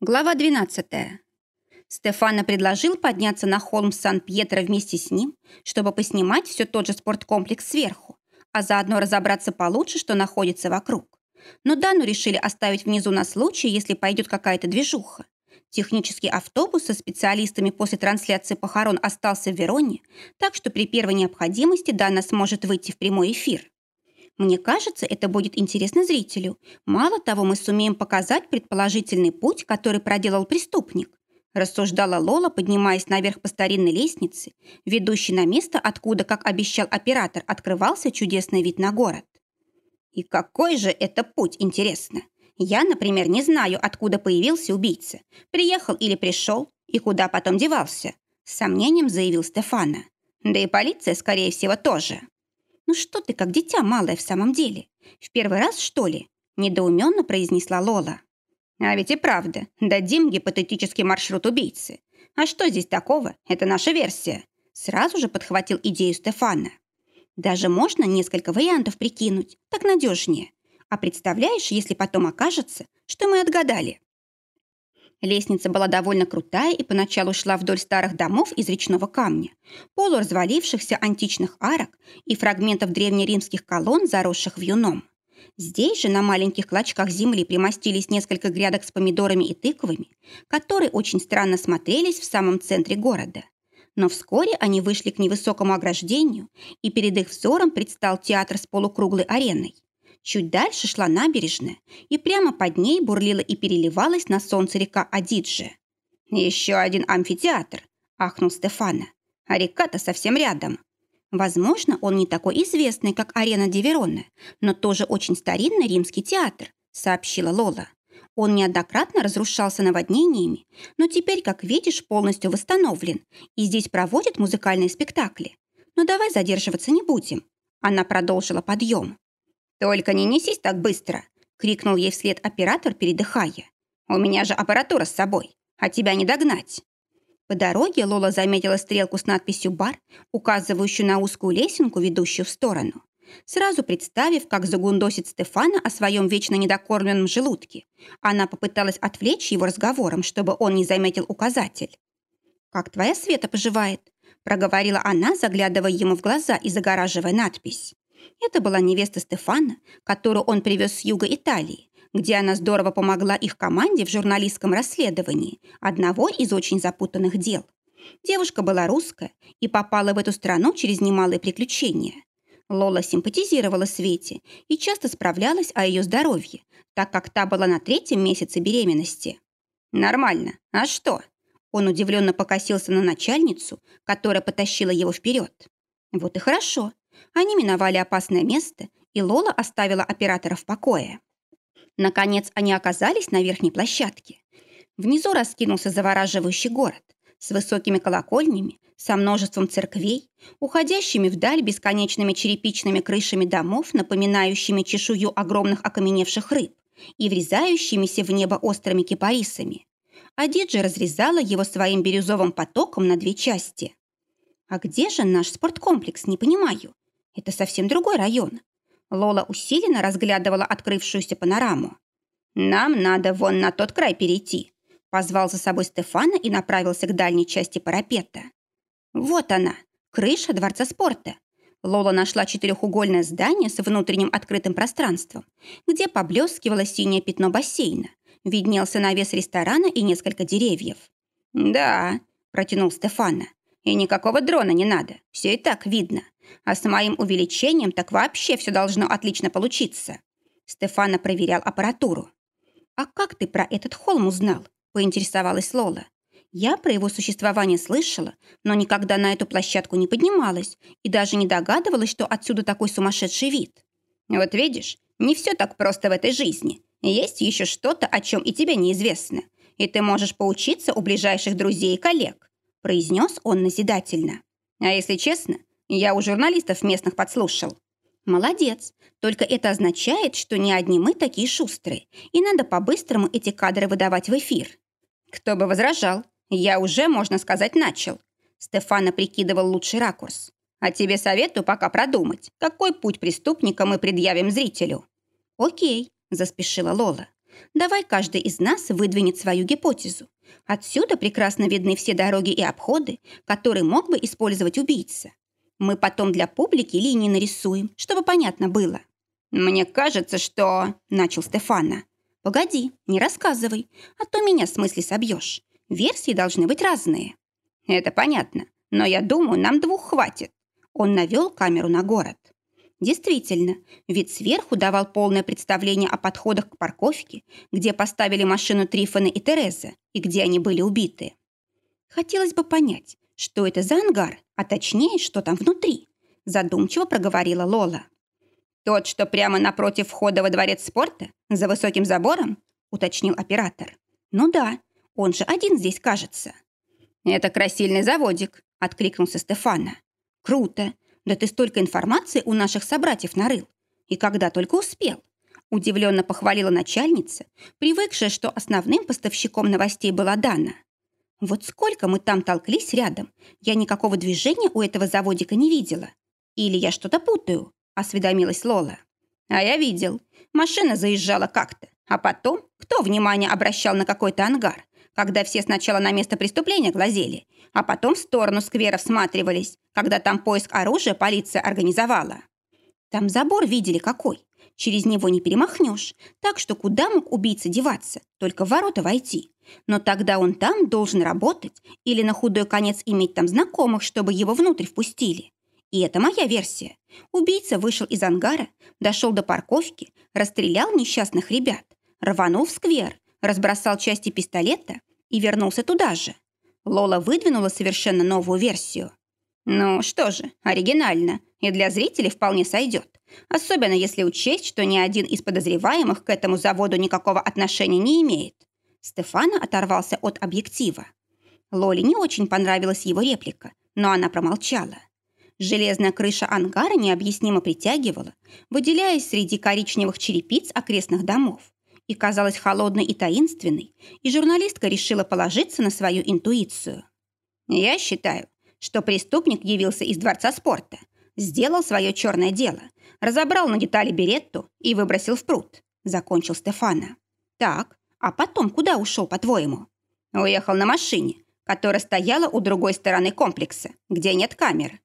Глава 12. Стефано предложил подняться на холм Сан-Пьетро вместе с ним, чтобы поснимать все тот же спорткомплекс сверху, а заодно разобраться получше, что находится вокруг. Но Дану решили оставить внизу на случай, если пойдет какая-то движуха. Технический автобус со специалистами после трансляции похорон остался в Вероне, так что при первой необходимости Дана сможет выйти в прямой эфир. Мне кажется, это будет интересно зрителю. Мало того, мы сумеем показать предположительный путь, который проделал преступник. Рассуждала Лола, поднимаясь наверх по старинной лестнице, ведущей на место, откуда, как обещал оператор, открывался чудесный вид на город. И какой же это путь, интересно? Я, например, не знаю, откуда появился убийца. Приехал или пришел, и куда потом девался. С сомнением заявил Стефана. Да и полиция, скорее всего, тоже. «Ну что ты, как дитя малое в самом деле? В первый раз, что ли?» – недоуменно произнесла Лола. «А ведь и правда, дадим гипотетический маршрут убийцы. А что здесь такого? Это наша версия». Сразу же подхватил идею Стефана. «Даже можно несколько вариантов прикинуть, так надежнее. А представляешь, если потом окажется, что мы отгадали?» Лестница была довольно крутая и поначалу шла вдоль старых домов из речного камня, полуразвалившихся античных арок и фрагментов древнеримских колонн, заросших вьюном. Здесь же на маленьких клочках земли примостились несколько грядок с помидорами и тыквами, которые очень странно смотрелись в самом центре города. Но вскоре они вышли к невысокому ограждению, и перед их взором предстал театр с полукруглой ареной. Чуть дальше шла набережная, и прямо под ней бурлила и переливалась на солнце река Адиджи. «Еще один амфитеатр», — ахнул Стефана. «А река-то совсем рядом». Возможно, он не такой известный, как арена Дивероне, но тоже очень старинный римский театр, сообщила Лола. Он неоднократно разрушался наводнениями, но теперь, как видишь, полностью восстановлен, и здесь проводят музыкальные спектакли. Но давай задерживаться не будем. Она продолжила подъем. «Только не несись так быстро!» — крикнул ей вслед оператор, передыхая. «У меня же аппаратура с собой, а тебя не догнать!» По дороге Лола заметила стрелку с надписью «Бар», указывающую на узкую лесенку, ведущую в сторону. Сразу представив, как загундосит Стефана о своем вечно недокормленном желудке, она попыталась отвлечь его разговором, чтобы он не заметил указатель. «Как твоя Света поживает?» – проговорила она, заглядывая ему в глаза и загораживая надпись. Это была невеста Стефана, которую он привез с юга Италии, где она здорово помогла их команде в журналистском расследовании одного из очень запутанных дел. Девушка была русская и попала в эту страну через немалые приключения. Лола симпатизировала Свете и часто справлялась о ее здоровье, так как та была на третьем месяце беременности. «Нормально. А что?» Он удивленно покосился на начальницу, которая потащила его вперед. «Вот и хорошо. Они миновали опасное место, и Лола оставила оператора в покое. Наконец они оказались на верхней площадке. Внизу раскинулся завораживающий город с высокими колокольнями, со множеством церквей, уходящими вдаль бесконечными черепичными крышами домов, напоминающими чешую огромных окаменевших рыб и врезающимися в небо острыми кипарисами. А Диджи разрезала его своим бирюзовым потоком на две части. «А где же наш спорткомплекс, не понимаю?» Это совсем другой район. Лола усиленно разглядывала открывшуюся панораму. «Нам надо вон на тот край перейти», позвал за собой Стефана и направился к дальней части парапета. Вот она, крыша Дворца спорта. Лола нашла четырехугольное здание с внутренним открытым пространством, где поблескивало синее пятно бассейна, виднелся навес ресторана и несколько деревьев. «Да», – протянул Стефана, – «и никакого дрона не надо, все и так видно. А с моим увеличением так вообще все должно отлично получиться. Стефана проверял аппаратуру. «А как ты про этот холм узнал?» – поинтересовалась Лола. Я про его существование слышала, но никогда на эту площадку не поднималась и даже не догадывалась, что отсюда такой сумасшедший вид. Вот видишь, не все так просто в этой жизни. Есть еще что-то, о чем и тебе неизвестно. И ты можешь поучиться у ближайших друзей и коллег», произнес он назидательно. «А если честно, я у журналистов местных подслушал. Молодец. Только это означает, что не одни мы такие шустрые, и надо по-быстрому эти кадры выдавать в эфир. Кто бы возражал? Я уже, можно сказать, начал. Стефана прикидывал лучший ракурс. А тебе советую пока продумать, какой путь преступника мы предъявим зрителю. Окей, заспешила Лола. давай каждый из нас выдвинет свою гипотезу. Отсюда прекрасно видны все дороги и обходы, которые мог бы использовать убийца. Мы потом для публики линии нарисуем, чтобы понятно было. «Мне кажется, что...» – начал Стефана. «Погоди, не рассказывай, а то меня в смысле собьешь. Версии должны быть разные». «Это понятно, но я думаю, нам двух хватит». Он навел камеру на город. Действительно, вид сверху давал полное представление о подходах к парковке, где поставили машину Трифона и Тереза, и где они были убиты. Хотелось бы понять, что это за ангар, а точнее, что там внутри, задумчиво проговорила Лола. Тот, что прямо напротив входа во дворец спорта, за высоким забором, уточнил оператор. Ну да, он же один здесь, кажется. Это красильный заводик, откликнулся Стефана. Круто. Да ты столько информации у наших собратьев нарыл. И когда только успел. Удивленно похвалила начальница, привыкшая, что основным поставщиком новостей была Дана. Вот сколько мы там толклись рядом, я никакого движения у этого заводика не видела. Или я что-то путаю, осведомилась Лола. А я видел. Машина заезжала как-то. А потом, кто внимание обращал на какой-то ангар, когда все сначала на место преступления глазели, а потом в сторону сквера всматривались, когда там поиск оружия полиция организовала. Там забор видели какой. Через него не перемахнешь, так что куда мог убийца деваться, только в ворота войти. Но тогда он там должен работать или на худой конец иметь там знакомых, чтобы его внутрь впустили. И это моя версия. Убийца вышел из ангара, дошел до парковки, расстрелял несчастных ребят, рванул в сквер, разбросал части пистолета и вернулся туда же. Лола выдвинула совершенно новую версию. Ну что же, оригинально, и для зрителей вполне сойдет. Особенно если учесть, что ни один из подозреваемых к этому заводу никакого отношения не имеет. Стефана оторвался от объектива. Лоле не очень понравилась его реплика, но она промолчала. Железная крыша ангара необъяснимо притягивала, выделяясь среди коричневых черепиц окрестных домов и казалась холодной и таинственной, и журналистка решила положиться на свою интуицию. «Я считаю, что преступник явился из Дворца спорта, сделал свое черное дело, разобрал на детали беретту и выбросил в пруд», закончил Стефана. «Так, а потом куда ушел, по-твоему?» «Уехал на машине, которая стояла у другой стороны комплекса, где нет камер».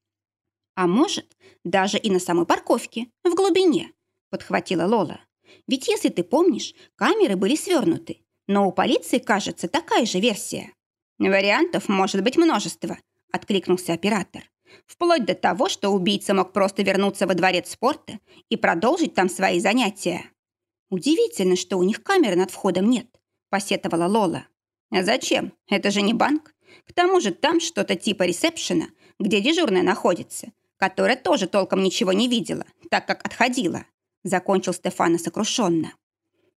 «А может, даже и на самой парковке, в глубине», подхватила Лола. Ведь если ты помнишь, камеры были свернуты. Но у полиции, кажется, такая же версия. Вариантов может быть множество, откликнулся оператор. Вплоть до того, что убийца мог просто вернуться во дворец спорта и продолжить там свои занятия. Удивительно, что у них камеры над входом нет, посетовала Лола. А зачем? Это же не банк. К тому же там что-то типа ресепшена, где дежурная находится, которая тоже толком ничего не видела, так как отходила закончил Стефана сокрушенно.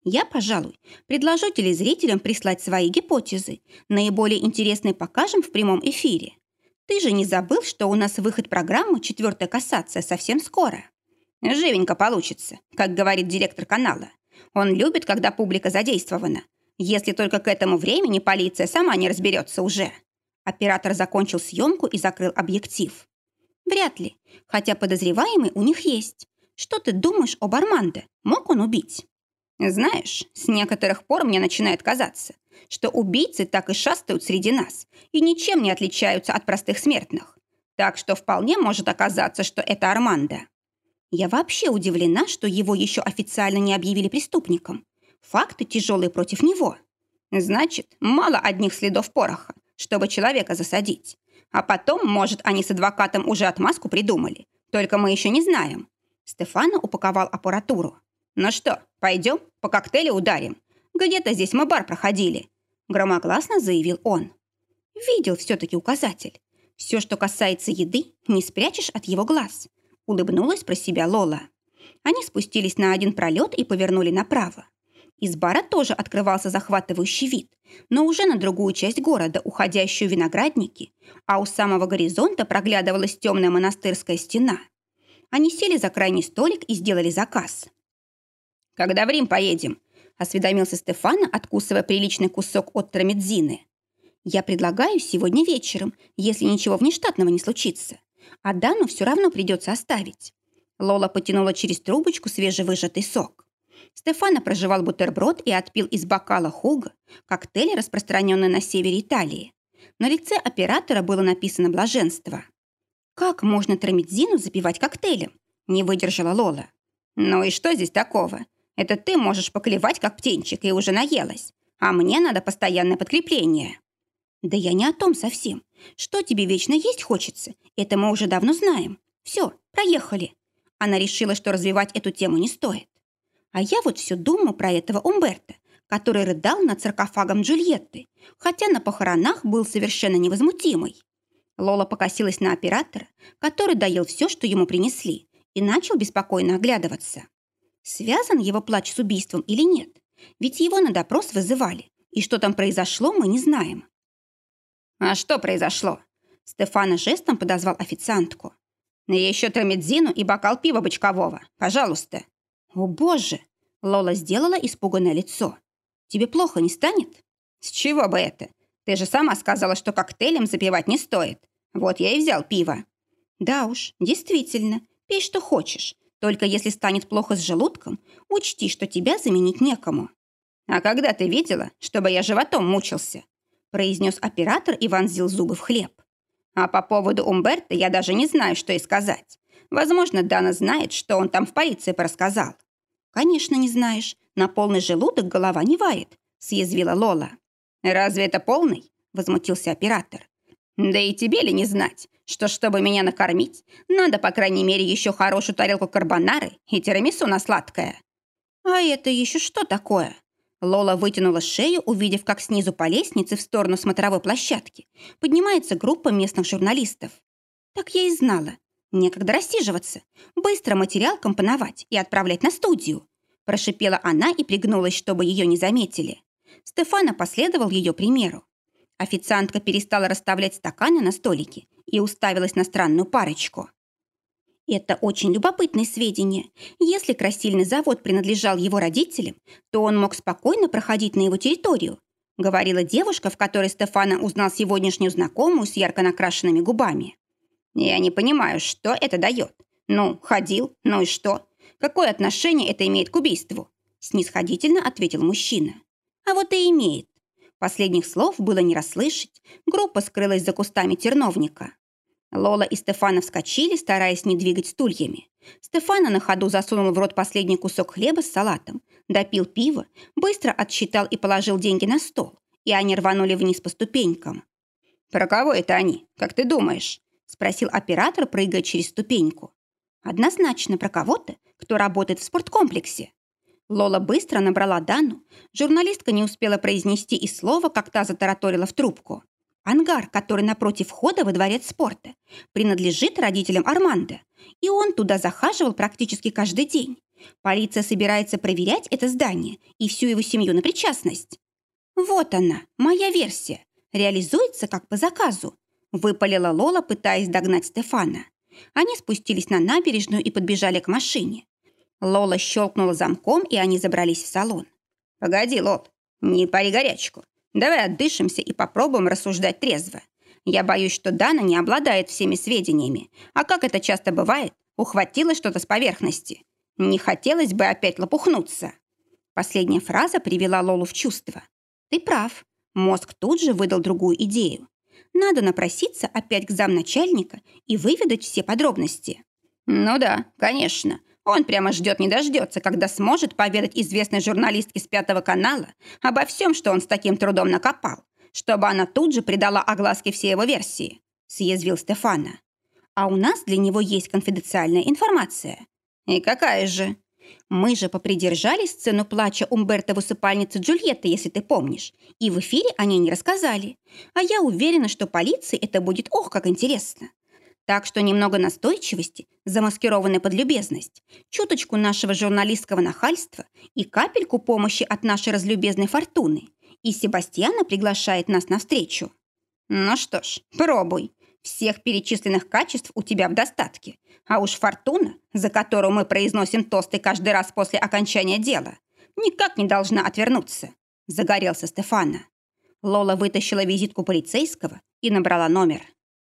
Я, пожалуй, предложу телезрителям прислать свои гипотезы. Наиболее интересные покажем в прямом эфире. Ты же не забыл, что у нас выход программы «Четвертая кассация» совсем скоро? Живенько получится, как говорит директор канала. Он любит, когда публика задействована. Если только к этому времени полиция сама не разберется уже. Оператор закончил съемку и закрыл объектив. Вряд ли, хотя подозреваемый у них есть. Что ты думаешь об Арманде? Мог он убить? Знаешь, с некоторых пор мне начинает казаться, что убийцы так и шастают среди нас и ничем не отличаются от простых смертных. Так что вполне может оказаться, что это Армандо. Я вообще удивлена, что его еще официально не объявили преступником. Факты тяжелые против него. Значит, мало одних следов пороха, чтобы человека засадить. А потом, может, они с адвокатом уже отмазку придумали. Только мы еще не знаем. Стефана упаковал аппаратуру. «Ну что, пойдем, по коктейлю ударим? Где-то здесь мы бар проходили», громогласно заявил он. Видел все-таки указатель. Все, что касается еды, не спрячешь от его глаз. Улыбнулась про себя Лола. Они спустились на один пролет и повернули направо. Из бара тоже открывался захватывающий вид, но уже на другую часть города, уходящую виноградники, а у самого горизонта проглядывалась темная монастырская стена. Они сели за крайний столик и сделали заказ. «Когда в Рим поедем?» – осведомился Стефана, откусывая приличный кусок от трамедзины. «Я предлагаю сегодня вечером, если ничего внештатного не случится. А Дану все равно придется оставить». Лола потянула через трубочку свежевыжатый сок. Стефано прожевал бутерброд и отпил из бокала хуга, коктейль, распространенный на севере Италии. На лице оператора было написано «блаженство». «Как можно тромедзину запивать коктейлем?» – не выдержала Лола. «Ну и что здесь такого? Это ты можешь поклевать, как птенчик, и уже наелась. А мне надо постоянное подкрепление». «Да я не о том совсем. Что тебе вечно есть хочется? Это мы уже давно знаем. Все, проехали». Она решила, что развивать эту тему не стоит. А я вот все думаю про этого Умберта, который рыдал над саркофагом Джульетты, хотя на похоронах был совершенно невозмутимый. Лола покосилась на оператора, который доел все, что ему принесли, и начал беспокойно оглядываться. Связан его плач с убийством или нет? Ведь его на допрос вызывали, и что там произошло, мы не знаем. «А что произошло?» Стефана жестом подозвал официантку. «Еще тромедзину и бокал пива бочкового, пожалуйста». «О, боже!» Лола сделала испуганное лицо. «Тебе плохо не станет?» «С чего бы это? Ты же сама сказала, что коктейлем запивать не стоит. Вот я и взял пиво». «Да уж, действительно, пей, что хочешь. Только если станет плохо с желудком, учти, что тебя заменить некому». «А когда ты видела, чтобы я животом мучился?» Произнес оператор и вонзил зубы в хлеб. «А по поводу Умберта я даже не знаю, что и сказать. Возможно, Дана знает, что он там в полиции порассказал». «Конечно, не знаешь. На полный желудок голова не варит», съязвила Лола. «Разве это полный?» возмутился оператор. «Да и тебе ли не знать, что, чтобы меня накормить, надо, по крайней мере, еще хорошую тарелку карбонары и тирамису на сладкое». «А это еще что такое?» Лола вытянула шею, увидев, как снизу по лестнице в сторону смотровой площадки поднимается группа местных журналистов. Так я и знала. Некогда рассиживаться. Быстро материал компоновать и отправлять на студию. Прошипела она и пригнулась, чтобы ее не заметили. Стефана последовал ее примеру. Официантка перестала расставлять стаканы на столике и уставилась на странную парочку. Это очень любопытные сведения. Если красильный завод принадлежал его родителям, то он мог спокойно проходить на его территорию, говорила девушка, в которой Стефана узнал сегодняшнюю знакомую с ярко накрашенными губами. «Я не понимаю, что это дает. Ну, ходил, ну и что? Какое отношение это имеет к убийству?» снисходительно ответил мужчина. «А вот и имеет». Последних слов было не расслышать. Группа скрылась за кустами терновника. Лола и Стефана вскочили, стараясь не двигать стульями. Стефана на ходу засунул в рот последний кусок хлеба с салатом, допил пиво, быстро отсчитал и положил деньги на стол, и они рванули вниз по ступенькам. «Про кого это они, как ты думаешь?» – спросил оператор, прыгая через ступеньку. «Однозначно про кого-то, кто работает в спорткомплексе». Лола быстро набрала Дану. Журналистка не успела произнести и слова, как та затараторила в трубку. Ангар, который напротив входа во дворец спорта, принадлежит родителям Армандо, и он туда захаживал практически каждый день. Полиция собирается проверять это здание и всю его семью на причастность. Вот она, моя версия. Реализуется как по заказу. Выпалила Лола, пытаясь догнать Стефана. Они спустились на набережную и подбежали к машине. Лола щелкнула замком, и они забрались в салон. «Погоди, Лол, не пари горячку. Давай отдышимся и попробуем рассуждать трезво. Я боюсь, что Дана не обладает всеми сведениями, а как это часто бывает, ухватила что-то с поверхности. Не хотелось бы опять лопухнуться. Последняя фраза привела Лолу в чувство. Ты прав. Мозг тут же выдал другую идею. Надо напроситься опять к замначальника и выведать все подробности. Ну да, конечно. Он прямо ждет не дождется, когда сможет поведать известной журналистке с Пятого канала обо всем, что он с таким трудом накопал, чтобы она тут же придала огласке все его версии», – съязвил Стефана. «А у нас для него есть конфиденциальная информация». «И какая же?» «Мы же попридержали сцену плача Умберто в усыпальнице Джульетты, если ты помнишь, и в эфире о ней не рассказали. А я уверена, что полиции это будет ох, как интересно. Так что немного настойчивости, замаскированной под любезность, чуточку нашего журналистского нахальства и капельку помощи от нашей разлюбезной фортуны. И Себастьяна приглашает нас навстречу. Ну что ж, пробуй. Всех перечисленных качеств у тебя в достатке. А уж фортуна, за которую мы произносим тосты каждый раз после окончания дела, никак не должна отвернуться. Загорелся Стефана. Лола вытащила визитку полицейского и набрала номер.